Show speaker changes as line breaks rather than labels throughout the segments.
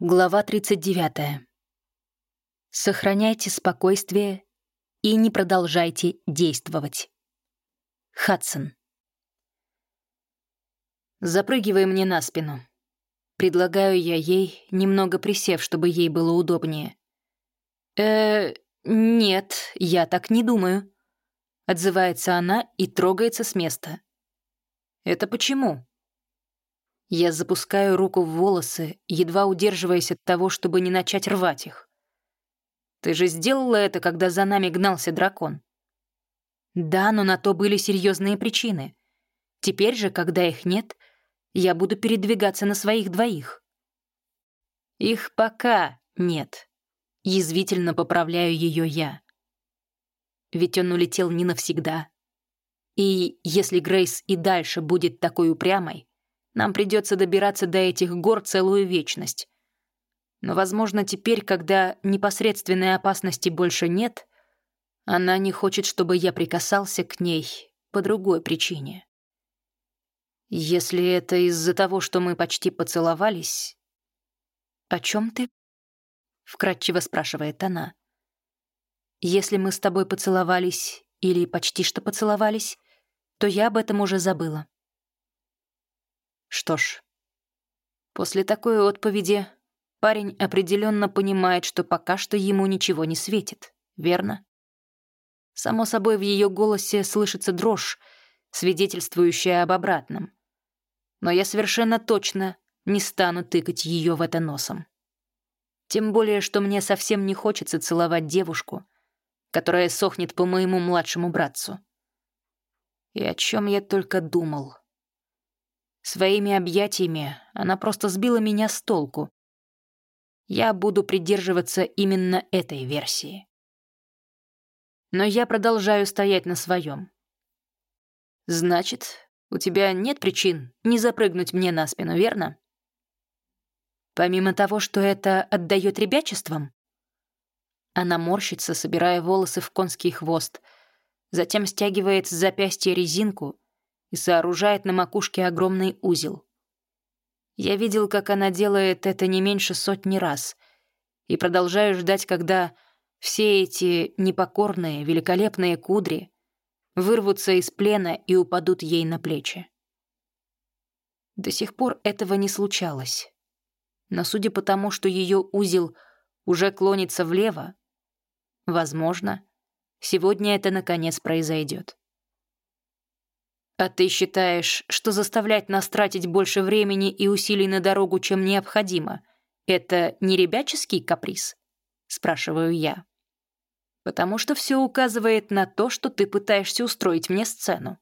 Глава 39. Сохраняйте спокойствие и не продолжайте действовать. Хадсон. Запрыгивай мне на спину. Предлагаю я ей, немного присев, чтобы ей было удобнее. э нет, я так не думаю. Отзывается она и трогается с места. Это почему? Я запускаю руку в волосы, едва удерживаясь от того, чтобы не начать рвать их. «Ты же сделала это, когда за нами гнался дракон?» «Да, но на то были серьезные причины. Теперь же, когда их нет, я буду передвигаться на своих двоих». «Их пока нет», — язвительно поправляю ее я. Ведь он улетел не навсегда. И если Грейс и дальше будет такой упрямой, нам придется добираться до этих гор целую вечность. Но, возможно, теперь, когда непосредственной опасности больше нет, она не хочет, чтобы я прикасался к ней по другой причине. Если это из-за того, что мы почти поцеловались... «О чем ты?» — вкратчиво спрашивает она. «Если мы с тобой поцеловались или почти что поцеловались, то я об этом уже забыла. Что ж, после такой отповеди парень определенно понимает, что пока что ему ничего не светит, верно? Само собой, в ее голосе слышится дрожь, свидетельствующая об обратном. Но я совершенно точно не стану тыкать ее в это носом. Тем более, что мне совсем не хочется целовать девушку, которая сохнет по моему младшему братцу. И о чем я только думал. Своими объятиями она просто сбила меня с толку. Я буду придерживаться именно этой версии. Но я продолжаю стоять на своем. Значит, у тебя нет причин не запрыгнуть мне на спину, верно? Помимо того, что это отдает ребячеством? Она морщится, собирая волосы в конский хвост, затем стягивает с запястья резинку и сооружает на макушке огромный узел. Я видел, как она делает это не меньше сотни раз, и продолжаю ждать, когда все эти непокорные, великолепные кудри вырвутся из плена и упадут ей на плечи. До сих пор этого не случалось. Но судя по тому, что ее узел уже клонится влево, возможно, сегодня это наконец произойдет. «А ты считаешь, что заставлять нас тратить больше времени и усилий на дорогу, чем необходимо, это не ребяческий каприз?» — спрашиваю я. «Потому что все указывает на то, что ты пытаешься устроить мне сцену».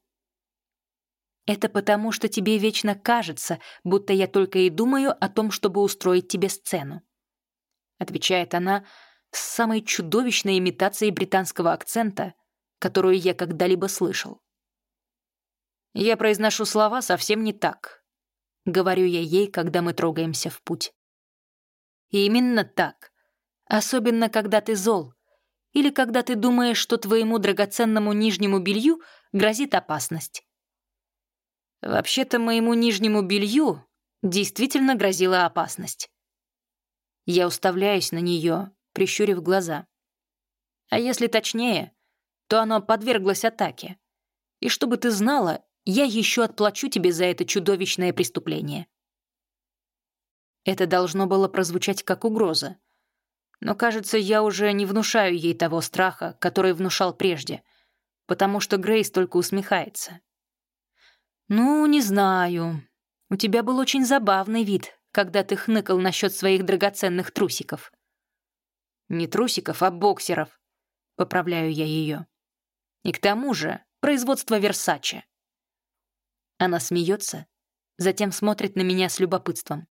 «Это потому, что тебе вечно кажется, будто я только и думаю о том, чтобы устроить тебе сцену», — отвечает она с самой чудовищной имитацией британского акцента, которую я когда-либо слышал. Я произношу слова совсем не так. Говорю я ей, когда мы трогаемся в путь. Именно так. Особенно, когда ты зол. Или когда ты думаешь, что твоему драгоценному нижнему белью грозит опасность. Вообще-то моему нижнему белью действительно грозила опасность. Я уставляюсь на нее, прищурив глаза. А если точнее, то оно подверглось атаке. И чтобы ты знала, я еще отплачу тебе за это чудовищное преступление». Это должно было прозвучать как угроза. Но, кажется, я уже не внушаю ей того страха, который внушал прежде, потому что Грейс только усмехается. «Ну, не знаю. У тебя был очень забавный вид, когда ты хныкал насчет своих драгоценных трусиков». «Не трусиков, а боксеров», — поправляю я ее. «И к тому же производство Версаче». Она смеется, затем смотрит на меня с любопытством.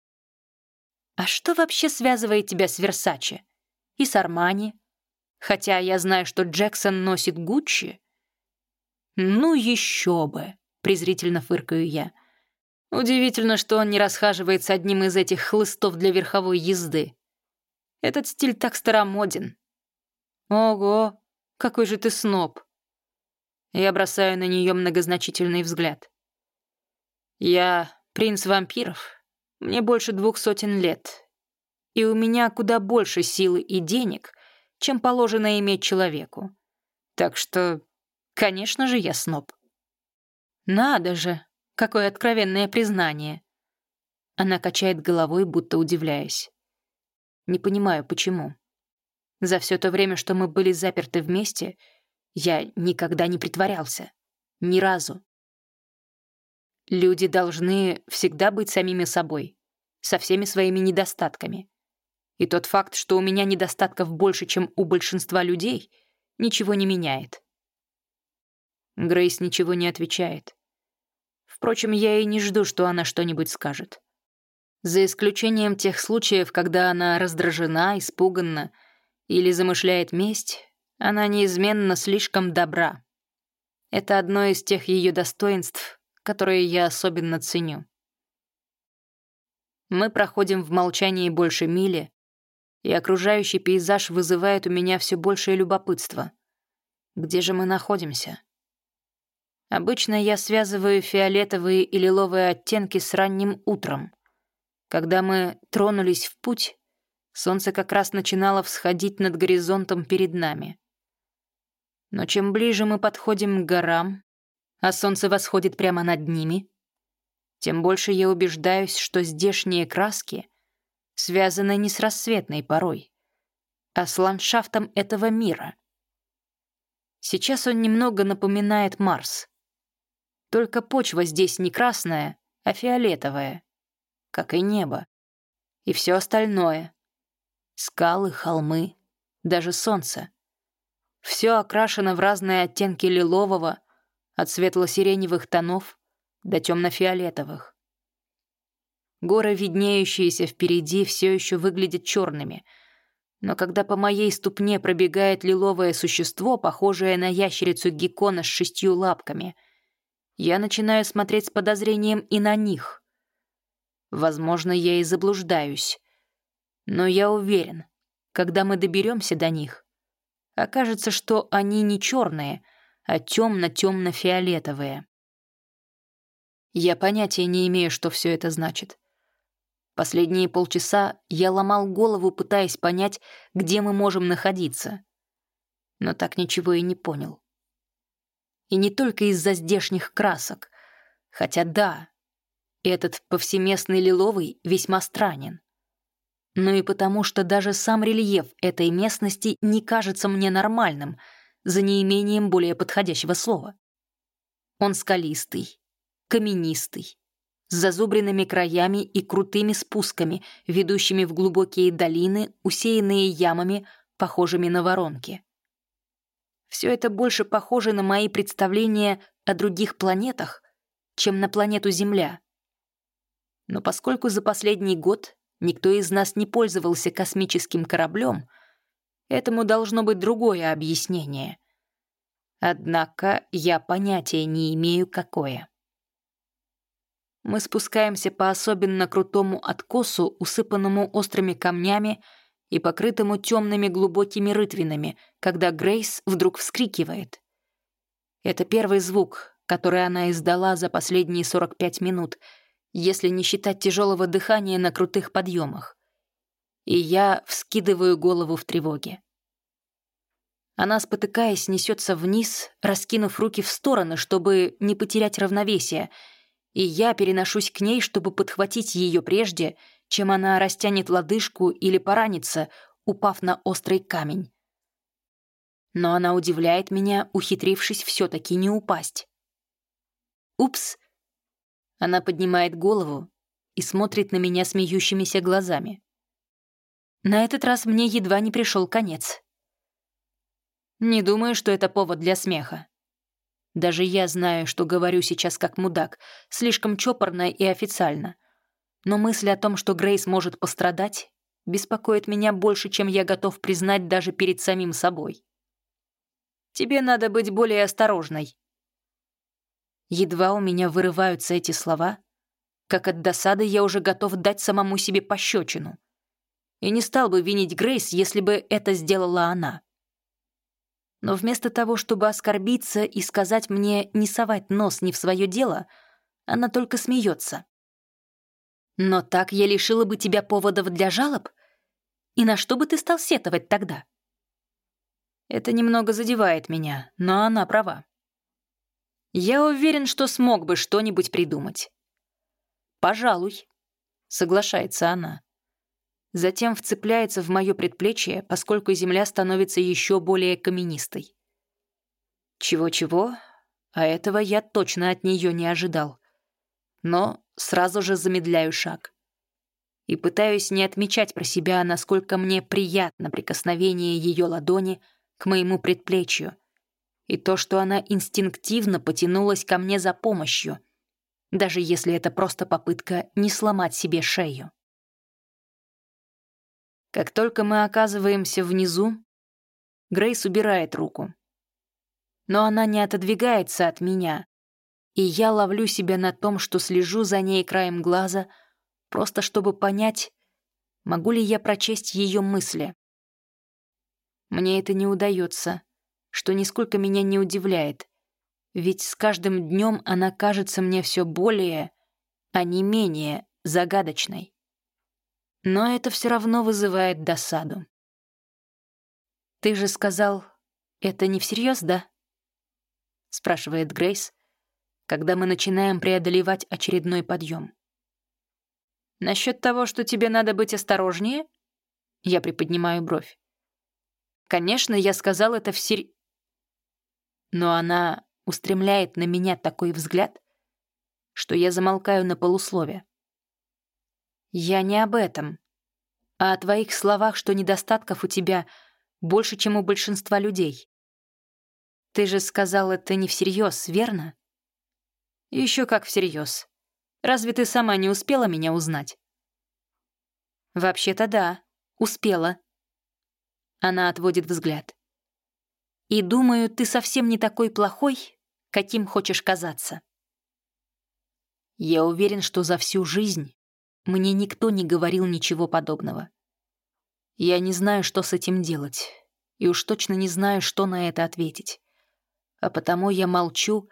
«А что вообще связывает тебя с Версаче? И с Армани? Хотя я знаю, что Джексон носит Гуччи». «Ну еще бы!» — презрительно фыркаю я. Удивительно, что он не расхаживает с одним из этих хлыстов для верховой езды. Этот стиль так старомоден. Ого, какой же ты сноб. Я бросаю на нее многозначительный взгляд. Я принц вампиров. Мне больше двух сотен лет. и у меня куда больше силы и денег, чем положено иметь человеку. Так что, конечно же, я сноб. Надо же, какое откровенное признание. Она качает головой, будто удивляясь. Не понимаю, почему. За все то время, что мы были заперты вместе, я никогда не притворялся. Ни разу. Люди должны всегда быть самими собой, со всеми своими недостатками. И тот факт, что у меня недостатков больше, чем у большинства людей, ничего не меняет. Грейс ничего не отвечает. Впрочем, я и не жду, что она что-нибудь скажет. За исключением тех случаев, когда она раздражена, испуганна или замышляет месть, она неизменно слишком добра. Это одно из тех ее достоинств, которые я особенно ценю. Мы проходим в молчании больше мили, и окружающий пейзаж вызывает у меня все большее любопытство. Где же мы находимся? Обычно я связываю фиолетовые и лиловые оттенки с ранним утром. Когда мы тронулись в путь, солнце как раз начинало всходить над горизонтом перед нами. Но чем ближе мы подходим к горам, а солнце восходит прямо над ними, тем больше я убеждаюсь, что здешние краски связаны не с рассветной порой, а с ландшафтом этого мира. Сейчас он немного напоминает Марс. Только почва здесь не красная, а фиолетовая, как и небо. И все остальное — скалы, холмы, даже солнце. Все окрашено в разные оттенки лилового, от светло-сиреневых тонов до темно-фиолетовых. Горы, виднеющиеся впереди, все еще выглядят черными. Но когда по моей ступне пробегает лиловое существо, похожее на ящерицу геккона с шестью лапками, я начинаю смотреть с подозрением и на них. Возможно, я и заблуждаюсь. Но я уверен, когда мы доберемся до них, окажется, что они не черные, а темно-темно-фиолетовые. Я понятия не имею, что все это значит. Последние полчаса я ломал голову, пытаясь понять, где мы можем находиться. Но так ничего и не понял. И не только из-за здешних красок. Хотя да, этот повсеместный лиловый весьма странен. Но и потому, что даже сам рельеф этой местности не кажется мне нормальным, за неимением более подходящего слова. Он скалистый, каменистый, с зазубренными краями и крутыми спусками, ведущими в глубокие долины, усеянные ямами, похожими на воронки. Все это больше похоже на мои представления о других планетах, чем на планету Земля. Но поскольку за последний год никто из нас не пользовался космическим кораблем, этому должно быть другое объяснение. Однако я понятия не имею, какое. Мы спускаемся по особенно крутому откосу, усыпанному острыми камнями и покрытому темными глубокими рытвинами, когда Грейс вдруг вскрикивает. Это первый звук, который она издала за последние 45 минут, если не считать тяжелого дыхания на крутых подъемах. И я вскидываю голову в тревоге. Она, спотыкаясь, несется вниз, раскинув руки в стороны, чтобы не потерять равновесие — и я переношусь к ней, чтобы подхватить ее прежде, чем она растянет лодыжку или поранится, упав на острый камень. Но она удивляет меня, ухитрившись все-таки не упасть. «Упс!» Она поднимает голову и смотрит на меня смеющимися глазами. На этот раз мне едва не пришел конец. Не думаю, что это повод для смеха. Даже я знаю, что говорю сейчас как мудак, слишком чопорно и официально. Но мысль о том, что Грейс может пострадать, беспокоит меня больше, чем я готов признать даже перед самим собой. Тебе надо быть более осторожной. Едва у меня вырываются эти слова, как от досады я уже готов дать самому себе пощечину. И не стал бы винить Грейс, если бы это сделала она но вместо того, чтобы оскорбиться и сказать мне не совать нос не в свое дело, она только смеется. «Но так я лишила бы тебя поводов для жалоб? И на что бы ты стал сетовать тогда? Это немного задевает меня, но она права. Я уверен, что смог бы что-нибудь придумать. «Пожалуй», — соглашается она. Затем вцепляется в мое предплечье, поскольку земля становится еще более каменистой. Чего-чего, а этого я точно от нее не ожидал. Но сразу же замедляю шаг. И пытаюсь не отмечать про себя, насколько мне приятно прикосновение ее ладони к моему предплечью, и то, что она инстинктивно потянулась ко мне за помощью, даже если это просто попытка не сломать себе шею. Как только мы оказываемся внизу, Грейс убирает руку. Но она не отодвигается от меня, и я ловлю себя на том, что слежу за ней краем глаза, просто чтобы понять, могу ли я прочесть ее мысли. Мне это не удается, что нисколько меня не удивляет, ведь с каждым днем она кажется мне все более, а не менее загадочной. Но это все равно вызывает досаду. «Ты же сказал, это не всерьез, да?» — спрашивает Грейс, когда мы начинаем преодолевать очередной подъем. «Насчет того, что тебе надо быть осторожнее?» Я приподнимаю бровь. «Конечно, я сказал это всерьез...» Но она устремляет на меня такой взгляд, что я замолкаю на полуслове. «Я не об этом, а о твоих словах, что недостатков у тебя больше, чем у большинства людей. Ты же сказал это не всерьез, верно?» Еще как всерьез. Разве ты сама не успела меня узнать?» «Вообще-то да, успела». Она отводит взгляд. И думаю, ты совсем не такой плохой, каким хочешь казаться. Я уверен, что за всю жизнь мне никто не говорил ничего подобного. Я не знаю, что с этим делать, и уж точно не знаю, что на это ответить. А потому я молчу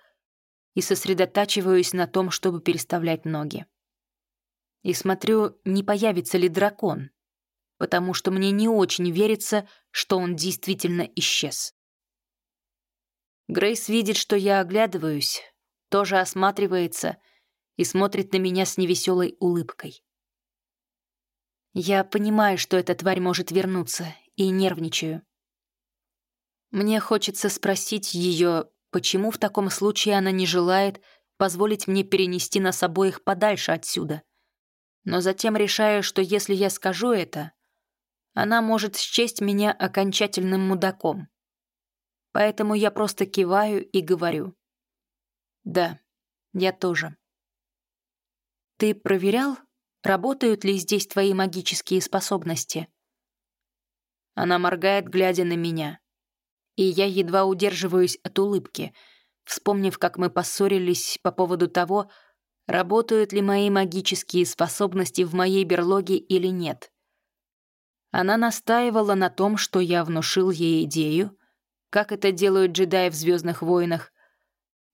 и сосредотачиваюсь на том, чтобы переставлять ноги. И смотрю, не появится ли дракон, потому что мне не очень верится, что он действительно исчез. Грейс видит, что я оглядываюсь, тоже осматривается и смотрит на меня с невеселой улыбкой. Я понимаю, что эта тварь может вернуться, и нервничаю. Мне хочется спросить ее, почему в таком случае она не желает позволить мне перенести нас обоих подальше отсюда. Но затем решаю, что если я скажу это, она может счесть меня окончательным мудаком. Поэтому я просто киваю и говорю. Да, я тоже. Ты проверял, работают ли здесь твои магические способности? Она моргает, глядя на меня. И я едва удерживаюсь от улыбки, вспомнив, как мы поссорились по поводу того, работают ли мои магические способности в моей берлоге или нет. Она настаивала на том, что я внушил ей идею, как это делают джедаи в «Звездных войнах»,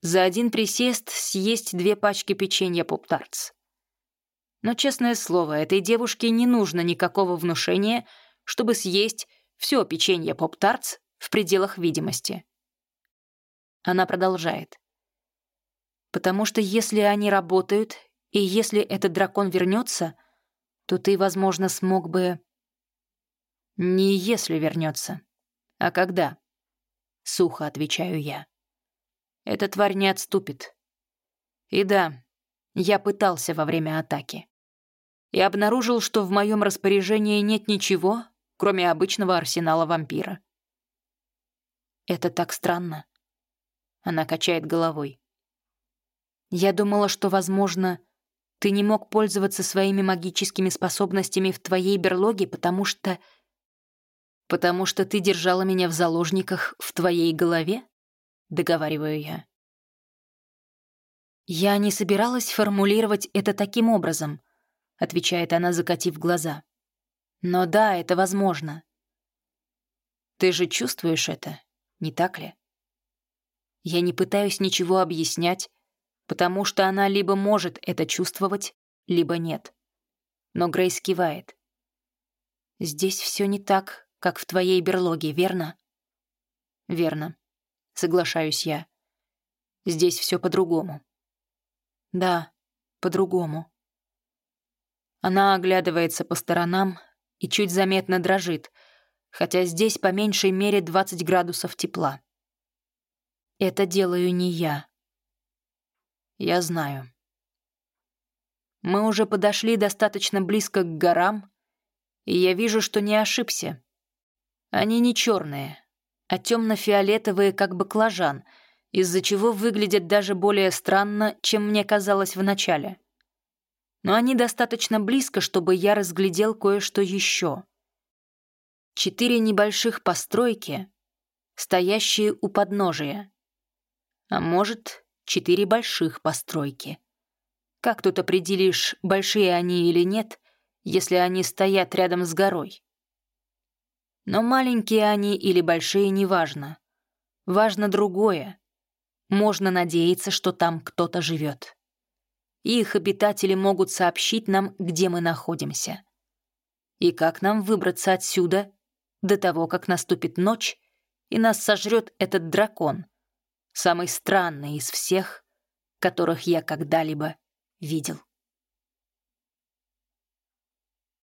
за один присест съесть две пачки печенья поп-тартс. Но, честное слово, этой девушке не нужно никакого внушения, чтобы съесть все печенье поп-тартс в пределах видимости. Она продолжает. «Потому что если они работают, и если этот дракон вернется, то ты, возможно, смог бы...» «Не если вернется, а когда?» Сухо отвечаю я. Эта тварь не отступит. И да, я пытался во время атаки. И обнаружил, что в моем распоряжении нет ничего, кроме обычного арсенала вампира. Это так странно. Она качает головой. Я думала, что, возможно, ты не мог пользоваться своими магическими способностями в твоей берлоге, потому что «Потому что ты держала меня в заложниках в твоей голове?» — договариваю я. «Я не собиралась формулировать это таким образом», — отвечает она, закатив глаза. «Но да, это возможно». «Ты же чувствуешь это, не так ли?» Я не пытаюсь ничего объяснять, потому что она либо может это чувствовать, либо нет. Но Грейс кивает. Здесь все не так, как в твоей берлоге, верно? Верно. Соглашаюсь я. Здесь все по-другому. Да, по-другому. Она оглядывается по сторонам и чуть заметно дрожит, хотя здесь по меньшей мере 20 градусов тепла. Это делаю не я. Я знаю. Мы уже подошли достаточно близко к горам, и я вижу, что не ошибся. Они не черные, а темно-фиолетовые, как баклажан, из-за чего выглядят даже более странно, чем мне казалось вначале. Но они достаточно близко, чтобы я разглядел кое-что еще. Четыре небольших постройки, стоящие у подножия. А может, четыре больших постройки. Как тут определишь, большие они или нет, если они стоят рядом с горой? Но маленькие они или большие неважно. Важно другое. Можно надеяться, что там кто-то живет. их обитатели могут сообщить нам, где мы находимся. И как нам выбраться отсюда до того, как наступит ночь, и нас сожрет этот дракон, самый странный из всех, которых я когда-либо видел.